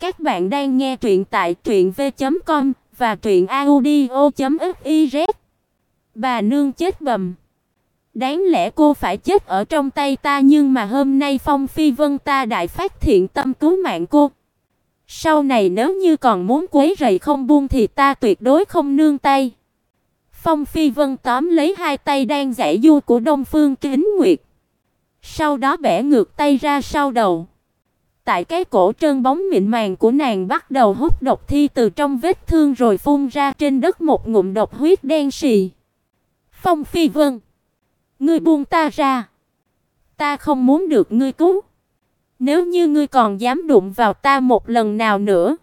Các bạn đang nghe truyện tại truyệnv.com và truyệnaudio.fiz. Bà nương chết bầm. Đáng lẽ cô phải chết ở trong tay ta nhưng mà hôm nay Phong Phi Vân ta đại phát thiện tâm cứu mạng cô. Sau này nếu như còn muốn quấy rầy không buông thì ta tuyệt đối không nương tay. Phong Phi Vân tóm lấy hai tay đang giãy du của Đông Phương Kính Nguyệt. Sau đó bẻ ngược tay ra sau đầu. Tại cái cổ trơn bóng mịn màng của nàng bắt đầu hút độc thi từ trong vết thương rồi phun ra trên đất một ngụm độc huyết đen sì. Phong Phi Vân, ngươi buông ta ra. Ta không muốn được ngươi cứu. Nếu như ngươi còn dám đụng vào ta một lần nào nữa,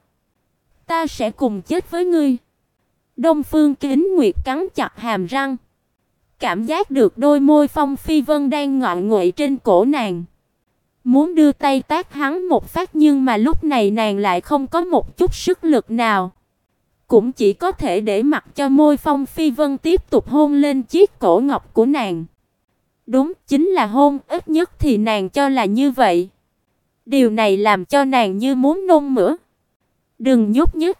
ta sẽ cùng chết với ngươi. Đông Phương Kính Nguyệt cắn chặt hàm răng, cảm giác được đôi môi Phong Phi Vân đang ngọ nguậy trên cổ nàng. Muốn đưa tay tác hắn một phát nhưng mà lúc này nàng lại không có một chút sức lực nào. Cũng chỉ có thể để mặc cho môi Phong Phi Vân tiếp tục hôn lên chiếc cổ ngọc của nàng. Đúng, chính là hôn, ít nhất thì nàng cho là như vậy. Điều này làm cho nàng như muốn nôn mửa. Đừng nhúc nhích.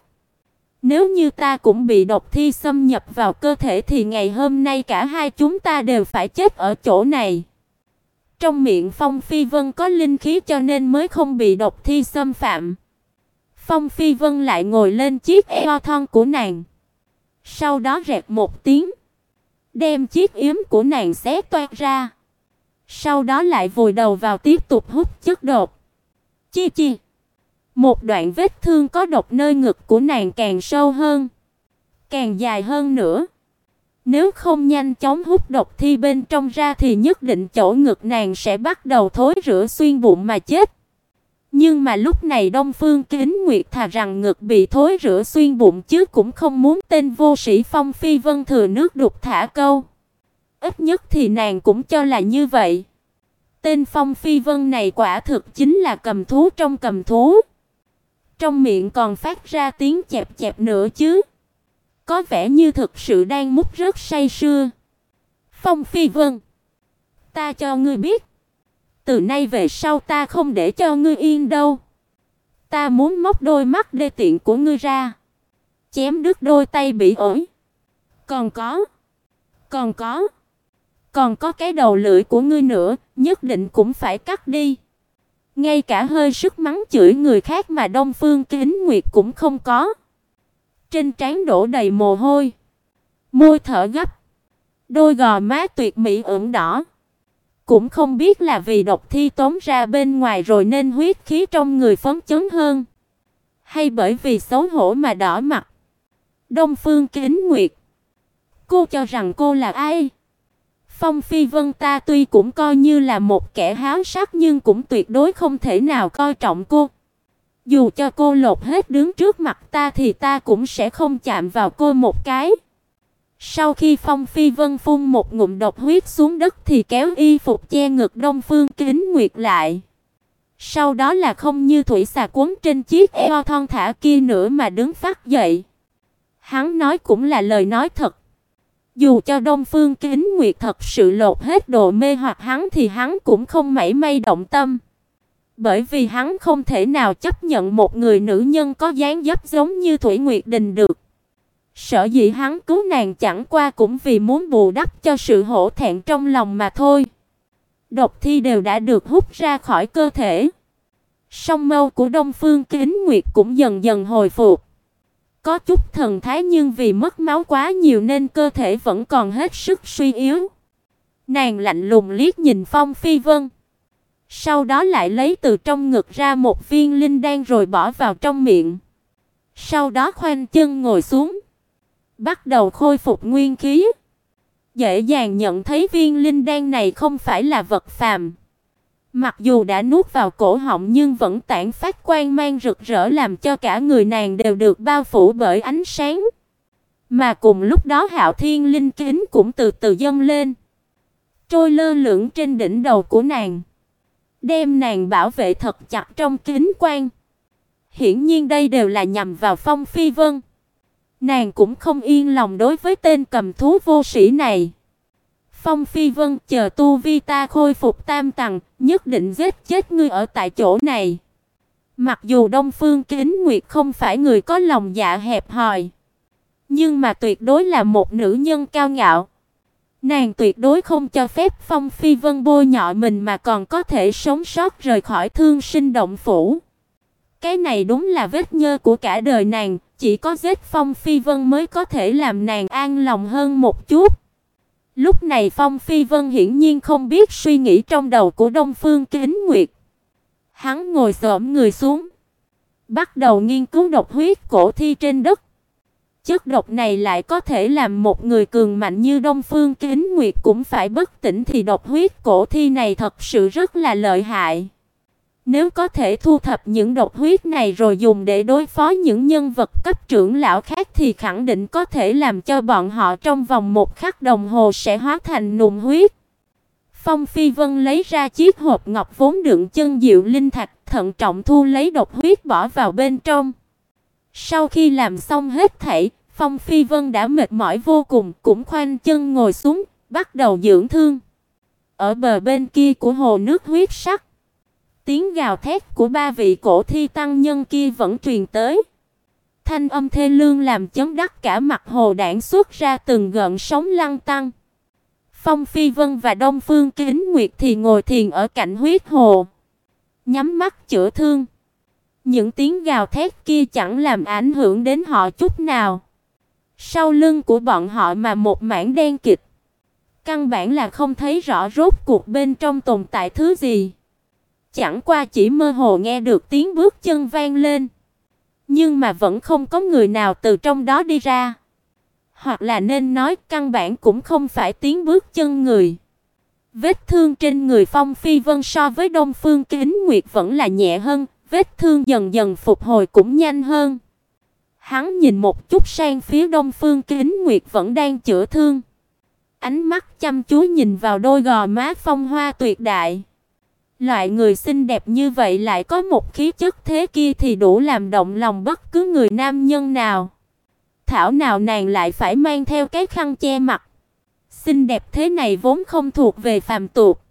Nếu như ta cũng bị độc thi xâm nhập vào cơ thể thì ngày hôm nay cả hai chúng ta đều phải chết ở chỗ này. Trong miệng Phong Phi Vân có linh khí cho nên mới không bị độc thi xâm phạm. Phong Phi Vân lại ngồi lên chiếc eo thon của nàng. Sau đó rẹt một tiếng, đem chiếc yếm của nàng xé toạc ra. Sau đó lại vùi đầu vào tiếp tục hút chất độc. Chi chi. Một đoạn vết thương có độc nơi ngực của nàng càng sâu hơn, càng dài hơn nữa. Nếu không nhanh chóng hút độc thi bên trong ra thì nhất định chỗ ngực nàng sẽ bắt đầu thối rữa xuyên bụng mà chết. Nhưng mà lúc này Đông Phương Kính Nguyệt thà rằng ngực bị thối rữa xuyên bụng chứ cũng không muốn tên vô sĩ Phong Phi Vân thừa nước đục thả câu. Ít nhất thì nàng cũng cho là như vậy. Tên Phong Phi Vân này quả thực chính là cầm thú trong cầm thú. Trong miệng còn phát ra tiếng chẹp chẹp nữa chứ. Có vẻ như thực sự đang mút rất say sưa. Phong Phi Vân, ta cho ngươi biết, từ nay về sau ta không để cho ngươi yên đâu. Ta muốn móc đôi mắt đê tiện của ngươi ra, chém đứt đôi tay bị ổi. Còn có, còn có, còn có cái đầu lưỡi của ngươi nữa, nhất định cũng phải cắt đi. Ngay cả hơi sức mắng chửi người khác mà Đông Phương Kính Nguyệt cũng không có trên trán đổ đầy mồ hôi, môi thở gấp, đôi gò má tuyệt mỹ ửng đỏ. Cũng không biết là vì độc thi tống ra bên ngoài rồi nên huyết khí trong người phấn chấn hơn, hay bởi vì xấu hổ mà đỏ mặt. Đông Phương Kính Nguyệt, cô cho rằng cô là ai? Phong Phi Vân ta tuy cũng coi như là một kẻ háo sắc nhưng cũng tuyệt đối không thể nào coi trọng cô. Dù cho cô lột hết đứng trước mặt ta thì ta cũng sẽ không chạm vào cô một cái. Sau khi Phong Phi Vân phun một ngụm độc huyết xuống đất thì kéo y phục che ngực Đông Phương Kính Nguyệt lại. Sau đó là không như thủy xà cuốn trên chiếc eo thon thả kia nữa mà đứng phát dậy. Hắn nói cũng là lời nói thật. Dù cho Đông Phương Kính Nguyệt thật sự lột hết độ mê hoặc hắn thì hắn cũng không mảy may động tâm. Bởi vì hắn không thể nào chấp nhận một người nữ nhân có dáng dấp giống như Thủy Nguyệt Đình được. Sở dĩ hắn cứu nàng chẳng qua cũng vì muốn bù đắp cho sự hổ thẹn trong lòng mà thôi. Độc thi đều đã được hút ra khỏi cơ thể. Song mâu của Đông Phương Kính Nguyệt cũng dần dần hồi phục. Có chút thần thái nhưng vì mất máu quá nhiều nên cơ thể vẫn còn hết sức suy yếu. Nàng lạnh lùng liếc nhìn Phong Phi Vân. Sau đó lại lấy từ trong ngực ra một viên linh đan rồi bỏ vào trong miệng. Sau đó khoanh chân ngồi xuống, bắt đầu khôi phục nguyên khí. Dễ dàng nhận thấy viên linh đan này không phải là vật phàm. Mặc dù đã nuốt vào cổ họng nhưng vẫn tản phát quang mang rực rỡ làm cho cả người nàng đều được bao phủ bởi ánh sáng. Mà cùng lúc đó Hạo Thiên linh kính cũng từ từ dâng lên, trôi lơ lửng trên đỉnh đầu của nàng đem nàng bảo vệ thật chặt trong kính quan. Hiển nhiên đây đều là nhằm vào Phong Phi Vân. Nàng cũng không yên lòng đối với tên cầm thú vô sĩ này. Phong Phi Vân chờ tu vi ta khôi phục tam tầng, nhất định giết chết ngươi ở tại chỗ này. Mặc dù Đông Phương Kính Nguyệt không phải người có lòng dạ hẹp hòi, nhưng mà tuyệt đối là một nữ nhân cao ngạo. Nàng tuyệt đối không cho phép Phong Phi Vân bôi nhọ mình mà còn có thể sống sót rời khỏi thương sinh động phủ. Cái này đúng là vết nhơ của cả đời nàng, chỉ có giết Phong Phi Vân mới có thể làm nàng an lòng hơn một chút. Lúc này Phong Phi Vân hiển nhiên không biết suy nghĩ trong đầu của Đông Phương Kính Nguyệt. Hắn ngồi xổm người xuống, bắt đầu nghiên cứu độc huyết cổ thi trên đất. Chất độc này lại có thể làm một người cường mạnh như Đông Phương Kính Nguyệt cũng phải bất tỉnh thì độc huyết cổ thi này thật sự rất là lợi hại. Nếu có thể thu thập những độc huyết này rồi dùng để đối phó những nhân vật cấp trưởng lão khác thì khẳng định có thể làm cho bọn họ trong vòng một khắc đồng hồ sẽ hóa thành nùng huyết. Phong Phi Vân lấy ra chiếc hộp ngọc vốn đựng chân diệu linh thạch, thận trọng thu lấy độc huyết bỏ vào bên trong. Sau khi làm xong hết thảy, Phong Phi Vân đã mệt mỏi vô cùng, cũng khoanh chân ngồi xuống, bắt đầu dưỡng thương. Ở bờ bên kia của hồ nước huyết sắc, tiếng gào thét của ba vị cổ thi tăng nhân kia vẫn truyền tới. Thanh âm thê lương làm chấn đắc cả mặt hồ đảng xuất ra từng gợn sóng lăn tăng. Phong Phi Vân và Đông Phương Kính Nguyệt thì ngồi thiền ở cạnh huyết hồ, nhắm mắt chữa thương. Những tiếng gào thét kia chẳng làm ảnh hưởng đến họ chút nào. Sau lưng của bọn họ mà một mảng đen kịt. Căn bản là không thấy rõ rốt cuộc bên trong tồn tại thứ gì. Chẳng qua chỉ mơ hồ nghe được tiếng bước chân vang lên. Nhưng mà vẫn không có người nào từ trong đó đi ra. Hoặc là nên nói căn bản cũng không phải tiếng bước chân người. Vết thương trên người Phong Phi Vân so với Đông Phương Kính Nguyệt vẫn là nhẹ hơn, vết thương dần dần phục hồi cũng nhanh hơn. Hắn nhìn một chút sang phía Đông Phương Kính Nguyệt vẫn đang chữa thương. Ánh mắt chăm chú nhìn vào đôi gò má phong hoa tuyệt đại. Loại người xinh đẹp như vậy lại có một khí chất thế kia thì đủ làm động lòng bất cứ người nam nhân nào. Thảo nào nàng lại phải mang theo cái khăn che mặt. Xinh đẹp thế này vốn không thuộc về phàm tục.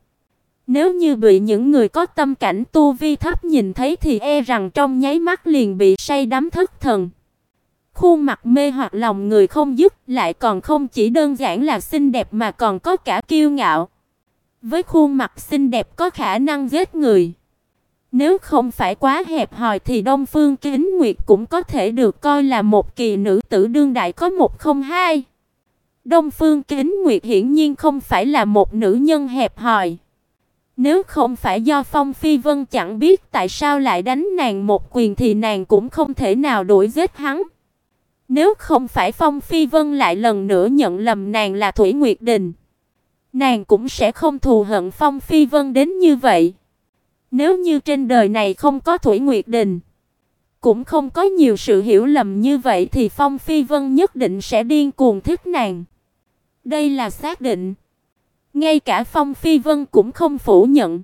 Nếu như bị những người có tâm cảnh tu vi thấp nhìn thấy thì e rằng trong nháy mắt liền bị say đắm thất thần. Khuôn mặt mê hoặc lòng người không dứt, lại còn không chỉ đơn giản là xinh đẹp mà còn có cả kiêu ngạo. Với khuôn mặt xinh đẹp có khả năng giết người. Nếu không phải quá hẹp hòi thì Đông Phương Kính Nguyệt cũng có thể được coi là một kỳ nữ tử đương đại có một không hai. Đông Phương Kính Nguyệt hiển nhiên không phải là một nữ nhân hẹp hòi. Nếu không phải do Phong Phi Vân chẳng biết tại sao lại đánh nàng một quyền thì nàng cũng không thể nào đuổi giết hắn. Nếu không phải Phong Phi Vân lại lần nữa nhận lầm nàng là Thủy Nguyệt Đình, nàng cũng sẽ không thù hận Phong Phi Vân đến như vậy. Nếu như trên đời này không có Thủy Nguyệt Đình, cũng không có nhiều sự hiểu lầm như vậy thì Phong Phi Vân nhất định sẽ điên cuồng thích nàng. Đây là xác định. Ngay cả Phong Phi Vân cũng không phủ nhận.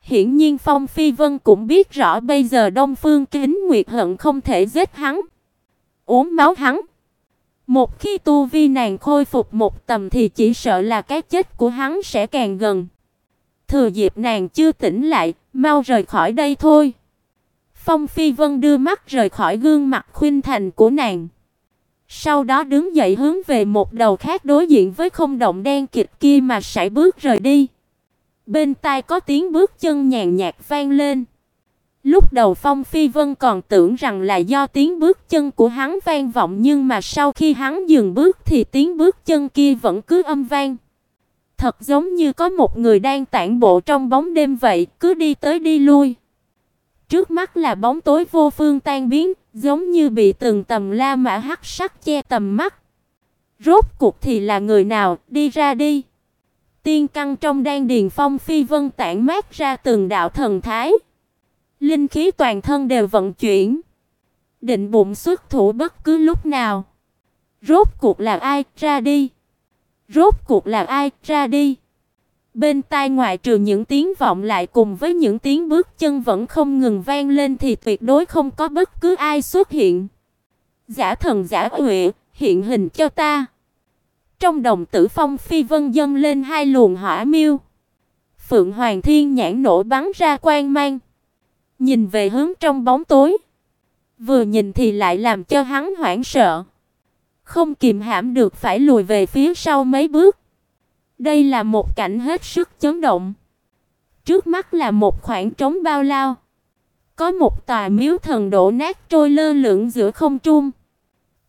Hiển nhiên Phong Phi Vân cũng biết rõ bây giờ Đông Phương Kính Nguyệt hận không thể giết hắn, uống máu hắn. Một khi tu vi nàng khôi phục một tầm thì chỉ sợ là cái chết của hắn sẽ càng gần. Thừa dịp nàng chưa tỉnh lại, mau rời khỏi đây thôi. Phong Phi Vân đưa mắt rời khỏi gương mặt khuynh thành của nàng. Sau đó đứng dậy hướng về một đầu khác đối diện với không động đen kịt kia mà sải bước rời đi. Bên tai có tiếng bước chân nhàn nhạt vang lên. Lúc đầu Phong Phi Vân còn tưởng rằng là do tiếng bước chân của hắn vang vọng nhưng mà sau khi hắn dừng bước thì tiếng bước chân kia vẫn cứ âm vang. Thật giống như có một người đang tản bộ trong bóng đêm vậy, cứ đi tới đi lui. Trước mắt là bóng tối vô phương tan biến, giống như bị từng tầm la mã hắc sắc che tầm mắt. Rốt cuộc thì là người nào, đi ra đi. Tiên căn trong đan điền phong phi vân tản mát ra từng đạo thần thái. Linh khí toàn thân đều vận chuyển, định bụng xuất thủ bất cứ lúc nào. Rốt cuộc là ai, ra đi. Rốt cuộc là ai, ra đi. Bên tai ngoại trừ những tiếng vọng lại cùng với những tiếng bước chân vẫn không ngừng vang lên thì tuyệt đối không có bất cứ ai xuất hiện. Giả thần giả huệ, hiện hình cho ta. Trong đồng tử phong phi vân dâng lên hai luồng hỏa miêu. Phượng Hoàng Thiên nhãn nổ bắn ra quang mang. Nhìn về hướng trong bóng tối, vừa nhìn thì lại làm cho hắn hoảng sợ, không kìm hãm được phải lùi về phía sau mấy bước. Đây là một cảnh hết sức chấn động. Trước mắt là một khoảng trống bao lao, có một tòa miếu thần đổ nát trôi lơ lửng giữa không trung.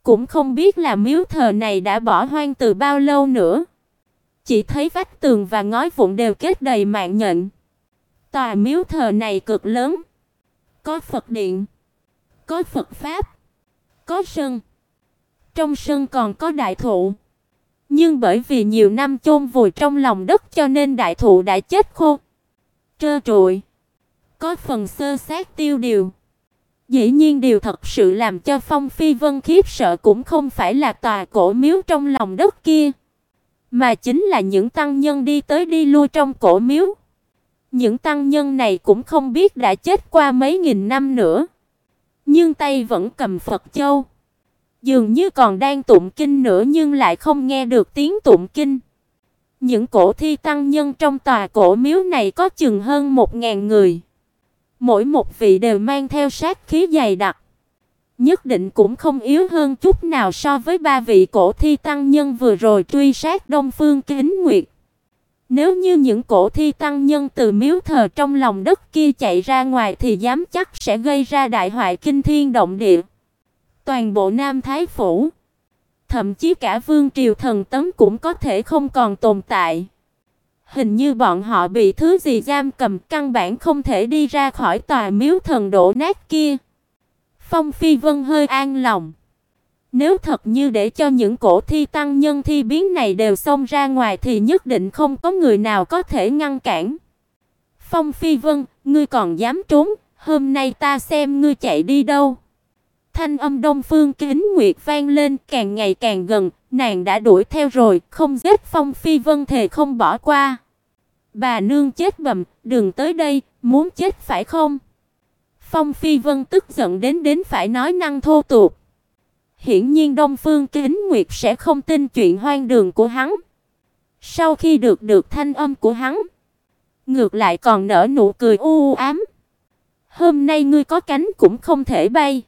Cũng không biết là miếu thờ này đã bỏ hoang từ bao lâu nữa. Chỉ thấy vách tường và ngói vụn đều kết đầy mạng nhện. Tòa miếu thờ này cực lớn, có Phật điện, có Phật pháp, có sân. Trong sân còn có đại thụ. Nhưng bởi vì nhiều năm chôn vùi trong lòng đất cho nên đại thụ đã chết khô, trơ trụi, có phần sơ sát tiêu điều. Dĩ nhiên điều thật sự làm cho Phong Phi Vân khiếp sợ cũng không phải là tòa cổ miếu trong lòng đất kia, mà chính là những tăng nhân đi tới đi lui trong cổ miếu. Những tăng nhân này cũng không biết đã chết qua mấy nghìn năm nữa, nhưng tay vẫn cầm Phật châu, dường như còn đang tụng kinh nữa nhưng lại không nghe được tiếng tụng kinh. Những cổ thi tăng nhân trong tòa cổ miếu này có chừng hơn một ngàn người. Mỗi một vị đều mang theo sát khí dày đặc, nhất định cũng không yếu hơn chút nào so với ba vị cổ thi tăng nhân vừa rồi truy sát Đông Phương Kính Nguyệt. Nếu như những cổ thi tăng nhân từ miếu thờ trong lòng đất kia chạy ra ngoài thì dám chắc sẽ gây ra đại hoại kinh thiên động địa. Toàn bộ Nam Thái phủ, thậm chí cả vương triều thần tấm cũng có thể không còn tồn tại. Hình như bọn họ bị thứ gì giam cầm, căn bản không thể đi ra khỏi tòa miếu thần đổ nát kia. Phong Phi Vân hơi an lòng. Nếu thật như để cho những cổ thi tăng nhân thi biến này đều xông ra ngoài thì nhất định không có người nào có thể ngăn cản. Phong Phi Vân, ngươi còn dám trốn, hôm nay ta xem ngươi chạy đi đâu. Thanh âm Đông Phương Kính Nguyệt vang lên, càng ngày càng gần, nàng đã đuổi theo rồi, không giết Phong Phi Vân thề không bỏ qua. Bà nương chết bầm, đừng tới đây, muốn chết phải không? Phong Phi Vân tức giận đến đến phải nói năng thô tục. Hiển nhiên Đông Phương Kính Nguyệt sẽ không tin chuyện hoang đường của hắn. Sau khi được được thanh âm của hắn, ngược lại còn nở nụ cười u ám. Hôm nay ngươi có cánh cũng không thể bay.